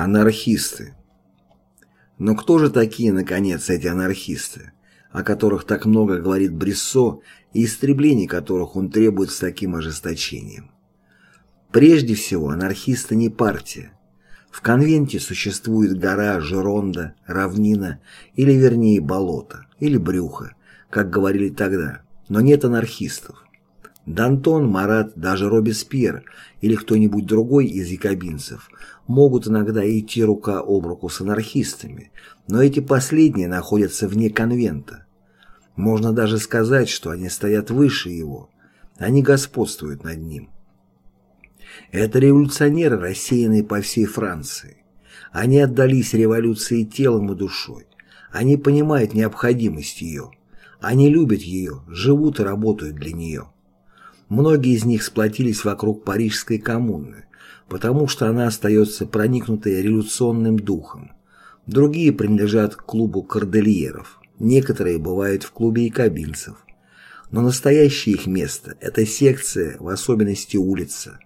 Анархисты. Но кто же такие, наконец, эти анархисты, о которых так много говорит Бриссо и истреблений которых он требует с таким ожесточением? Прежде всего, анархисты не партия. В конвенте существует гора, жеронда, равнина, или вернее болото, или брюхо, как говорили тогда, но нет анархистов. Дантон, Марат, даже Робеспьер или кто-нибудь другой из якобинцев могут иногда идти рука об руку с анархистами, но эти последние находятся вне конвента. Можно даже сказать, что они стоят выше его, они господствуют над ним. Это революционеры, рассеянные по всей Франции. Они отдались революции телом и душой. Они понимают необходимость ее. Они любят ее, живут и работают для нее. Многие из них сплотились вокруг Парижской коммуны, потому что она остается проникнутой революционным духом. Другие принадлежат к клубу кордельеров, некоторые бывают в клубе якобинцев. Но настоящее их место – это секция, в особенности улица.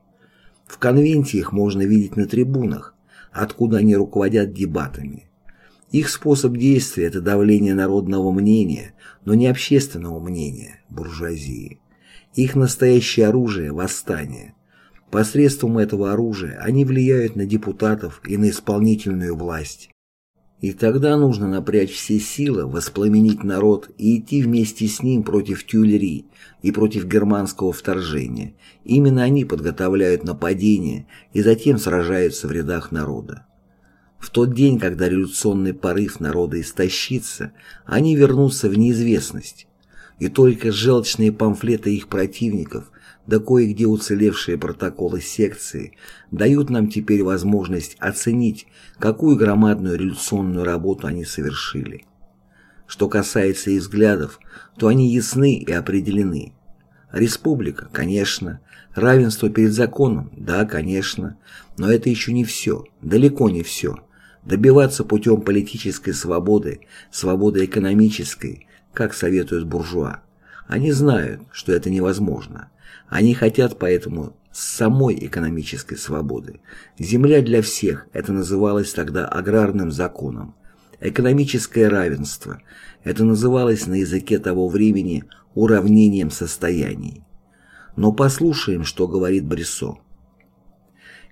В конвенте их можно видеть на трибунах, откуда они руководят дебатами. Их способ действия – это давление народного мнения, но не общественного мнения, буржуазии. Их настоящее оружие – восстание. Посредством этого оружия они влияют на депутатов и на исполнительную власть. И тогда нужно напрячь все силы, воспламенить народ и идти вместе с ним против Тюльри и против германского вторжения. Именно они подготовляют нападение и затем сражаются в рядах народа. В тот день, когда революционный порыв народа истощится, они вернутся в неизвестность, и только желчные памфлеты их противников, да кое-где уцелевшие протоколы секции, дают нам теперь возможность оценить, какую громадную революционную работу они совершили. Что касается их взглядов, то они ясны и определены. Республика, конечно. Равенство перед законом, да, конечно. Но это еще не все, далеко не все. Добиваться путем политической свободы, свободы экономической, как советуют буржуа. Они знают, что это невозможно. Они хотят поэтому самой экономической свободы. Земля для всех – это называлось тогда аграрным законом. Экономическое равенство – это называлось на языке того времени уравнением состояний. Но послушаем, что говорит Брессо.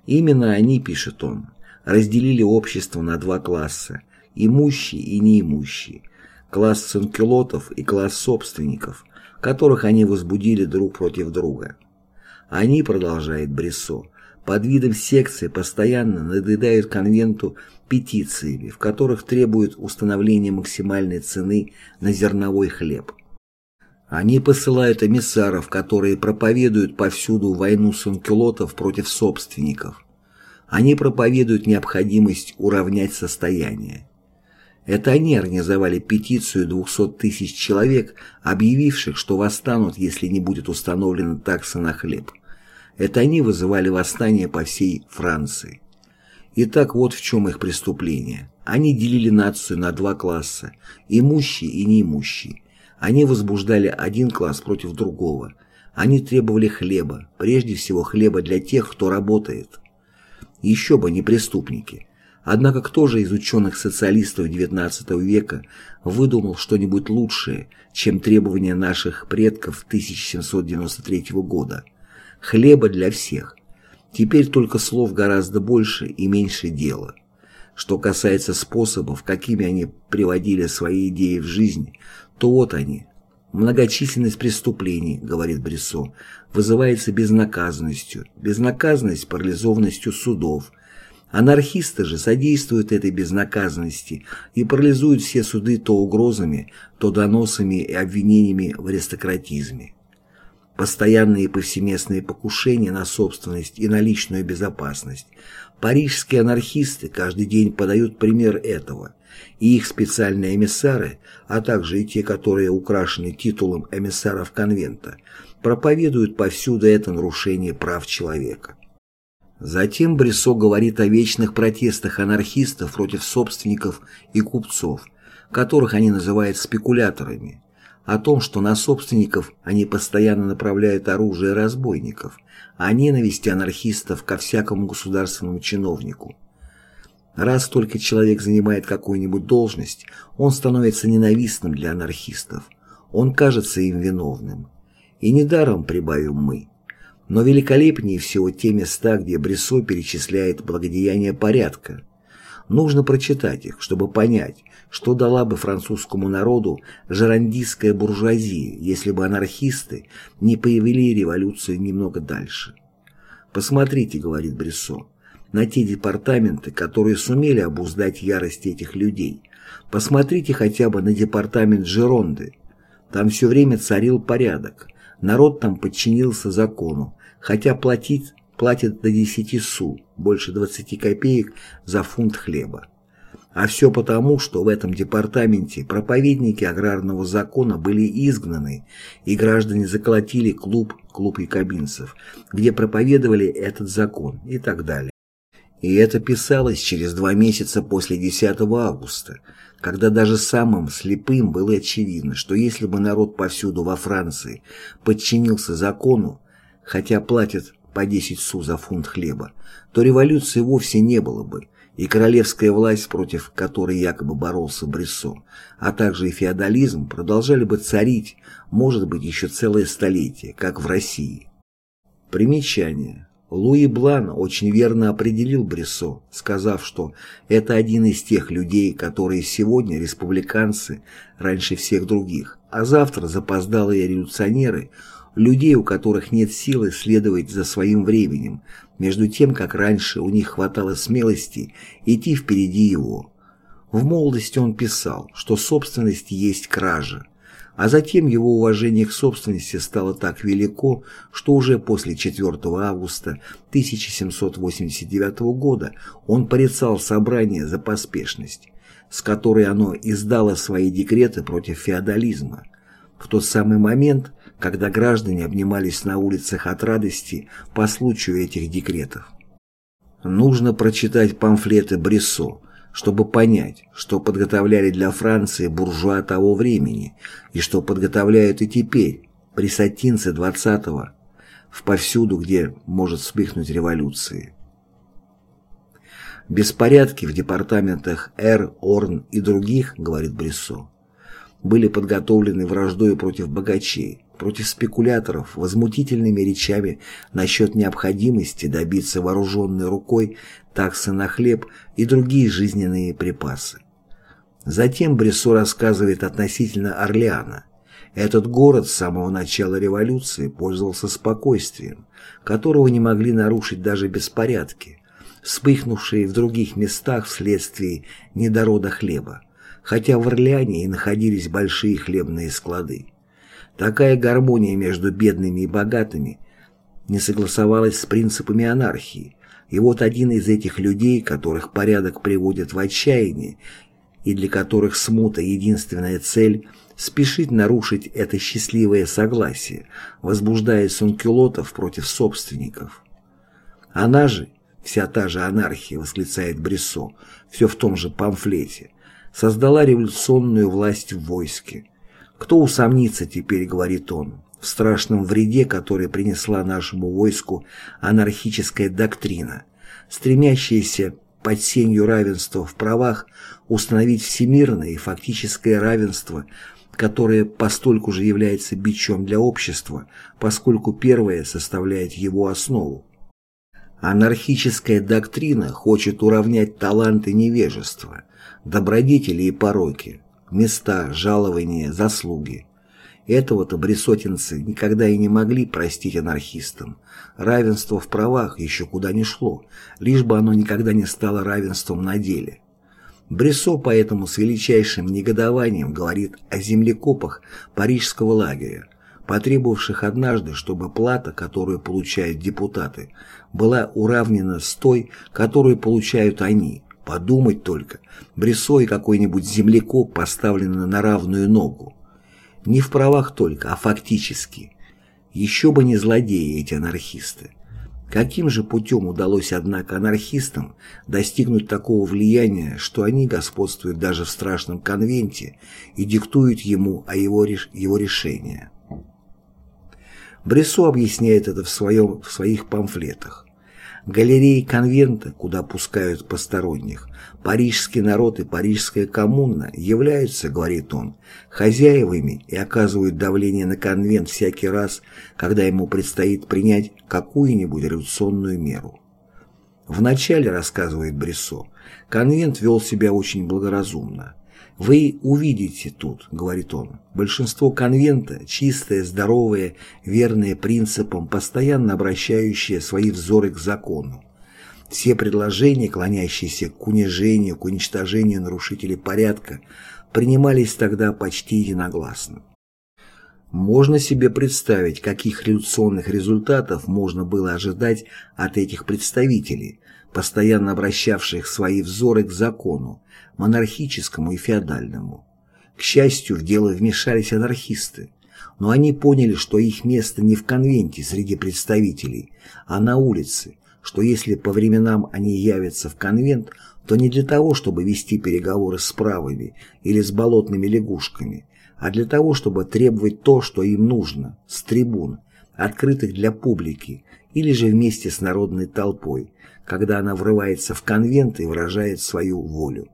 Именно они, пишет он, разделили общество на два класса – имущие и неимущие, класс санкюлотов и класс собственников, которых они возбудили друг против друга. Они, продолжает Брессо, под видом секции постоянно надоедают конвенту петициями, в которых требуют установления максимальной цены на зерновой хлеб. Они посылают эмиссаров, которые проповедуют повсюду войну санкюлотов против собственников. Они проповедуют необходимость уравнять состояние. Это они организовали петицию 200 тысяч человек, объявивших, что восстанут, если не будет установлена такса на хлеб. Это они вызывали восстание по всей Франции. Итак, вот в чем их преступление. Они делили нацию на два класса – имущие и неимущие. Они возбуждали один класс против другого. Они требовали хлеба, прежде всего хлеба для тех, кто работает. Еще бы не преступники – Однако кто же из ученых-социалистов XIX века выдумал что-нибудь лучшее, чем требования наших предков 1793 года? Хлеба для всех. Теперь только слов гораздо больше и меньше дела. Что касается способов, какими они приводили свои идеи в жизнь, то вот они. Многочисленность преступлений, говорит Брессо, вызывается безнаказанностью, безнаказанность парализованностью судов, Анархисты же содействуют этой безнаказанности и парализуют все суды то угрозами, то доносами и обвинениями в аристократизме. Постоянные повсеместные покушения на собственность и на личную безопасность. Парижские анархисты каждый день подают пример этого, и их специальные эмиссары, а также и те, которые украшены титулом эмиссаров конвента, проповедуют повсюду это нарушение прав человека. Затем Брессо говорит о вечных протестах анархистов против собственников и купцов, которых они называют спекуляторами, о том, что на собственников они постоянно направляют оружие разбойников, а ненависти анархистов ко всякому государственному чиновнику. Раз только человек занимает какую-нибудь должность, он становится ненавистным для анархистов. Он кажется им виновным. И недаром прибавим мы. Но великолепнее всего те места, где Брессо перечисляет благодеяния порядка. Нужно прочитать их, чтобы понять, что дала бы французскому народу жерандистская буржуазия, если бы анархисты не появили революцию немного дальше. «Посмотрите», — говорит Брессо, — «на те департаменты, которые сумели обуздать ярость этих людей. Посмотрите хотя бы на департамент Жеронды. Там все время царил порядок, народ там подчинился закону, хотя платить платит до 10 су, больше 20 копеек за фунт хлеба. А все потому, что в этом департаменте проповедники аграрного закона были изгнаны, и граждане заколотили клуб, клуб якобинцев, где проповедовали этот закон и так далее. И это писалось через два месяца после 10 августа, когда даже самым слепым было очевидно, что если бы народ повсюду во Франции подчинился закону, хотя платят по 10 су за фунт хлеба, то революции вовсе не было бы, и королевская власть, против которой якобы боролся Брессо, а также и феодализм продолжали бы царить, может быть, еще целое столетие, как в России. Примечание. Луи Блан очень верно определил Брессо, сказав, что это один из тех людей, которые сегодня республиканцы раньше всех других, а завтра запоздалые революционеры – людей, у которых нет силы следовать за своим временем, между тем, как раньше у них хватало смелости идти впереди его. В молодости он писал, что собственность есть кража, а затем его уважение к собственности стало так велико, что уже после 4 августа 1789 года он порицал собрание за поспешность, с которой оно издало свои декреты против феодализма. В тот самый момент, когда граждане обнимались на улицах от радости по случаю этих декретов. Нужно прочитать памфлеты Брессо, чтобы понять, что подготовляли для Франции буржуа того времени и что подготовляют и теперь, при сатинце 20-го, в повсюду, где может вспыхнуть революции. Беспорядки в департаментах Р, Орн и других, говорит Брессо, были подготовлены враждой против богачей, против спекуляторов возмутительными речами насчет необходимости добиться вооруженной рукой таксы на хлеб и другие жизненные припасы. Затем Брессо рассказывает относительно Орлеана. Этот город с самого начала революции пользовался спокойствием, которого не могли нарушить даже беспорядки, вспыхнувшие в других местах вследствие недорода хлеба, хотя в Орлеане и находились большие хлебные склады. Такая гармония между бедными и богатыми не согласовалась с принципами анархии, и вот один из этих людей, которых порядок приводит в отчаяние, и для которых смута единственная цель – спешить нарушить это счастливое согласие, возбуждая сонкюлотов против собственников. Она же, вся та же анархия, восклицает Брессо, все в том же памфлете, создала революционную власть в войске, кто усомнится теперь, говорит он, в страшном вреде, который принесла нашему войску анархическая доктрина, стремящаяся под сенью равенства в правах установить всемирное и фактическое равенство, которое постольку же является бичом для общества, поскольку первое составляет его основу. Анархическая доктрина хочет уравнять таланты невежества, добродетели и пороки, места, жалования, заслуги. Этого-то бресотинцы никогда и не могли простить анархистам. Равенство в правах еще куда ни шло, лишь бы оно никогда не стало равенством на деле. Бресо поэтому с величайшим негодованием говорит о землекопах парижского лагеря, потребовавших однажды, чтобы плата, которую получают депутаты, была уравнена с той, которую получают они, Подумать только, Брессо и какой-нибудь землекоп поставлены на равную ногу. Не в правах только, а фактически. Еще бы не злодеи эти анархисты. Каким же путем удалось, однако, анархистам достигнуть такого влияния, что они господствуют даже в страшном конвенте и диктуют ему о его, его решения? Брессо объясняет это в, своем, в своих памфлетах. Галереи конвента, куда пускают посторонних, парижский народ и парижская коммуна являются, говорит он, хозяевами и оказывают давление на конвент всякий раз, когда ему предстоит принять какую-нибудь революционную меру. Вначале, рассказывает Брессо, конвент вел себя очень благоразумно. «Вы увидите тут, — говорит он, — большинство конвента, чистое, здоровое, верное принципам, постоянно обращающее свои взоры к закону. Все предложения, клонящиеся к унижению, к уничтожению нарушителей порядка, принимались тогда почти единогласно. Можно себе представить, каких революционных результатов можно было ожидать от этих представителей, постоянно обращавших свои взоры к закону, монархическому и феодальному. К счастью, в дело вмешались анархисты, но они поняли, что их место не в конвенте среди представителей, а на улице, что если по временам они явятся в конвент, то не для того, чтобы вести переговоры с правыми или с болотными лягушками, а для того, чтобы требовать то, что им нужно, с трибун, открытых для публики, или же вместе с народной толпой, когда она врывается в конвент и выражает свою волю.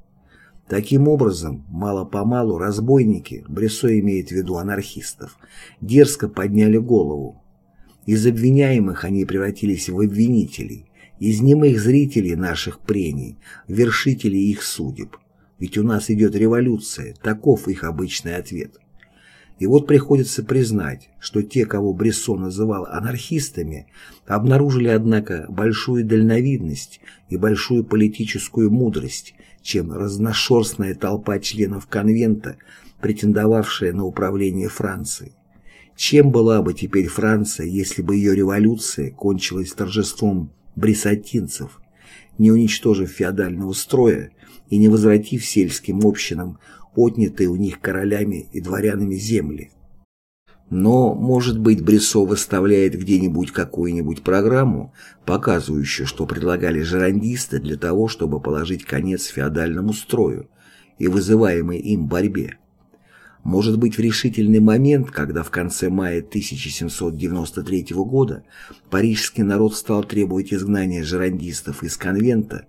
Таким образом, мало-помалу разбойники, Брессо имеет в виду анархистов, дерзко подняли голову. Из обвиняемых они превратились в обвинителей, из немых зрителей наших прений, вершителей их судеб. Ведь у нас идет революция, таков их обычный ответ. И вот приходится признать, что те, кого Брессо называл анархистами, обнаружили, однако, большую дальновидность и большую политическую мудрость, чем разношерстная толпа членов конвента, претендовавшая на управление Францией. Чем была бы теперь Франция, если бы ее революция кончилась торжеством брисатинцев, не уничтожив феодального строя и не возвратив сельским общинам отнятые у них королями и дворянами земли. Но, может быть, Брессо выставляет где-нибудь какую-нибудь программу, показывающую, что предлагали жерандисты для того, чтобы положить конец феодальному строю и вызываемой им борьбе. Может быть, в решительный момент, когда в конце мая 1793 года парижский народ стал требовать изгнания жерандистов из конвента,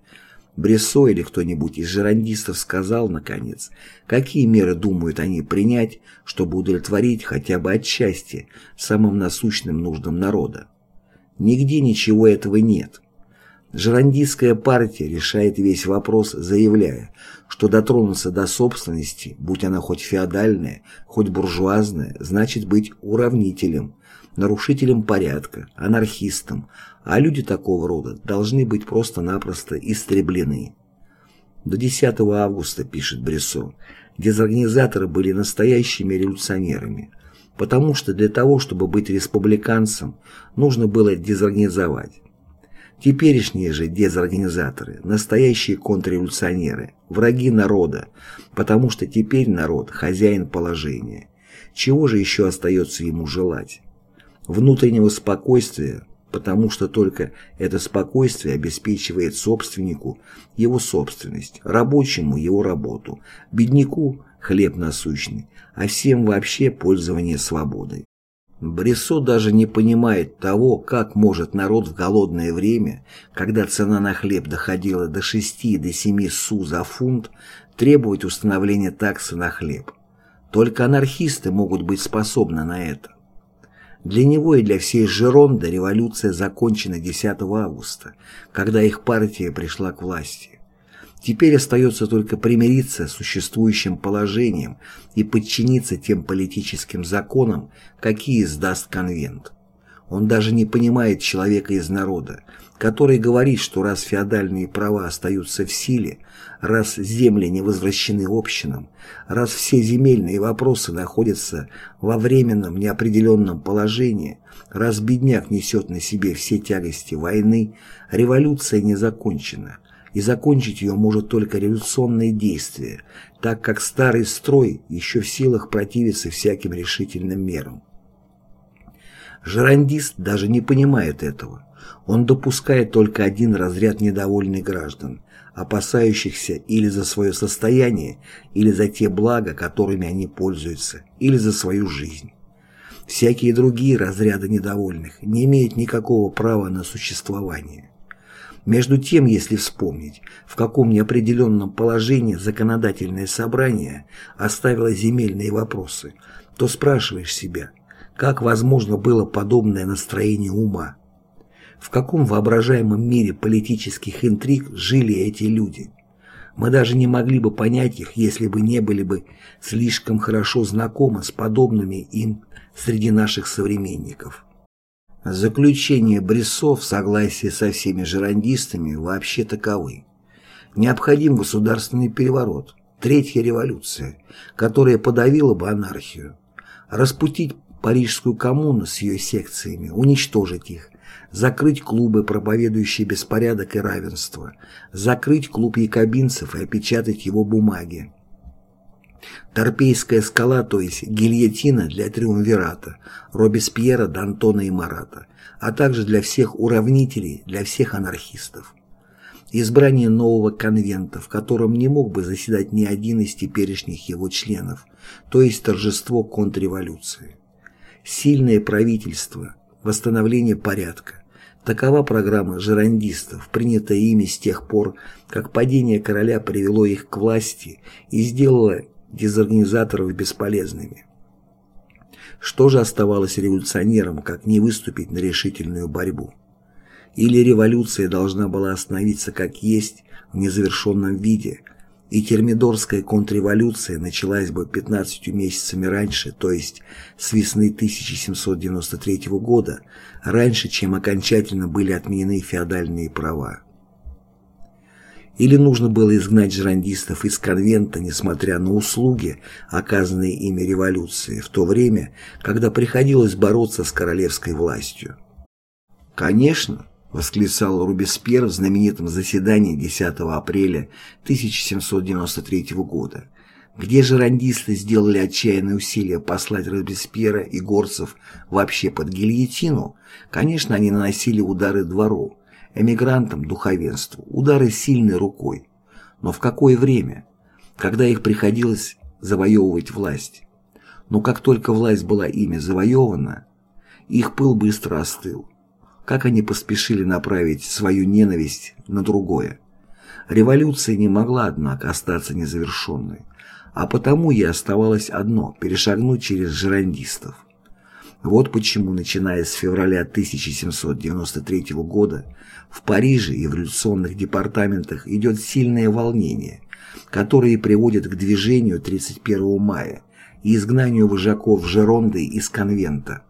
Брессо или кто-нибудь из жерандистов сказал, наконец, какие меры думают они принять, чтобы удовлетворить хотя бы отчасти самым насущным нуждам народа. Нигде ничего этого нет. Жерандистская партия решает весь вопрос, заявляя, что дотронуться до собственности, будь она хоть феодальная, хоть буржуазная, значит быть уравнителем, нарушителем порядка, анархистом, а люди такого рода должны быть просто-напросто истреблены. До 10 августа, пишет Брессо, дезорганизаторы были настоящими революционерами, потому что для того, чтобы быть республиканцем, нужно было дезорганизовать. Теперешние же дезорганизаторы – настоящие контрреволюционеры, враги народа, потому что теперь народ – хозяин положения. Чего же еще остается ему желать? Внутреннего спокойствия, потому что только это спокойствие обеспечивает собственнику его собственность, рабочему его работу, бедняку хлеб насущный, а всем вообще пользование свободой. Брессо даже не понимает того, как может народ в голодное время, когда цена на хлеб доходила до 6 до 7 су за фунт, требовать установления таксы на хлеб. Только анархисты могут быть способны на это. Для него и для всей Жеронда революция закончена 10 августа, когда их партия пришла к власти. Теперь остается только примириться с существующим положением и подчиниться тем политическим законам, какие издаст конвент. Он даже не понимает человека из народа, который говорит, что раз феодальные права остаются в силе, раз земли не возвращены общинам, раз все земельные вопросы находятся во временном неопределенном положении, раз бедняк несет на себе все тягости войны, революция не закончена, и закончить ее может только революционное действие, так как старый строй еще в силах противиться всяким решительным мерам. Жерандист даже не понимает этого. Он допускает только один разряд недовольных граждан, опасающихся или за свое состояние, или за те блага, которыми они пользуются, или за свою жизнь. Всякие другие разряды недовольных не имеют никакого права на существование. Между тем, если вспомнить, в каком неопределенном положении законодательное собрание оставило земельные вопросы, то спрашиваешь себя, как возможно было подобное настроение ума? В каком воображаемом мире политических интриг жили эти люди? Мы даже не могли бы понять их, если бы не были бы слишком хорошо знакомы с подобными им среди наших современников. Заключения Брессо в согласии со всеми жерандистами вообще таковы. Необходим государственный переворот, третья революция, которая подавила бы анархию, распутить Парижскую коммуну с ее секциями, уничтожить их, закрыть клубы, проповедующие беспорядок и равенство, закрыть клуб якобинцев и опечатать его бумаги. Торпейская скала, то есть гильотина для триумвирата, Робеспьера, Д'Антона и Марата, а также для всех уравнителей, для всех анархистов. Избрание нового конвента, в котором не мог бы заседать ни один из теперешних его членов, то есть торжество контрреволюции. Сильное правительство, восстановление порядка. Такова программа жерандистов, принятая ими с тех пор, как падение короля привело их к власти и сделало дезорганизаторов бесполезными. Что же оставалось революционерам, как не выступить на решительную борьбу? Или революция должна была остановиться как есть в незавершенном виде, и термидорская контрреволюция началась бы 15 месяцами раньше, то есть с весны 1793 года, раньше, чем окончательно были отменены феодальные права. Или нужно было изгнать жерандистов из конвента, несмотря на услуги, оказанные ими революции, в то время, когда приходилось бороться с королевской властью. «Конечно», — восклицал Рубеспьер в знаменитом заседании 10 апреля 1793 года, где жерандисты сделали отчаянные усилия послать Робеспьера и горцев вообще под гильотину, конечно, они наносили удары двору, эмигрантам, духовенству, удары сильной рукой. Но в какое время? Когда их приходилось завоевывать власть. Но как только власть была ими завоевана, их пыл быстро остыл. Как они поспешили направить свою ненависть на другое. Революция не могла, однако, остаться незавершенной, а потому ей оставалось одно – перешагнуть через жерандистов. Вот почему, начиная с февраля 1793 года, в Париже и в революционных департаментах идет сильное волнение, которое приводит к движению 31 мая и изгнанию вожаков Жеронды из конвента.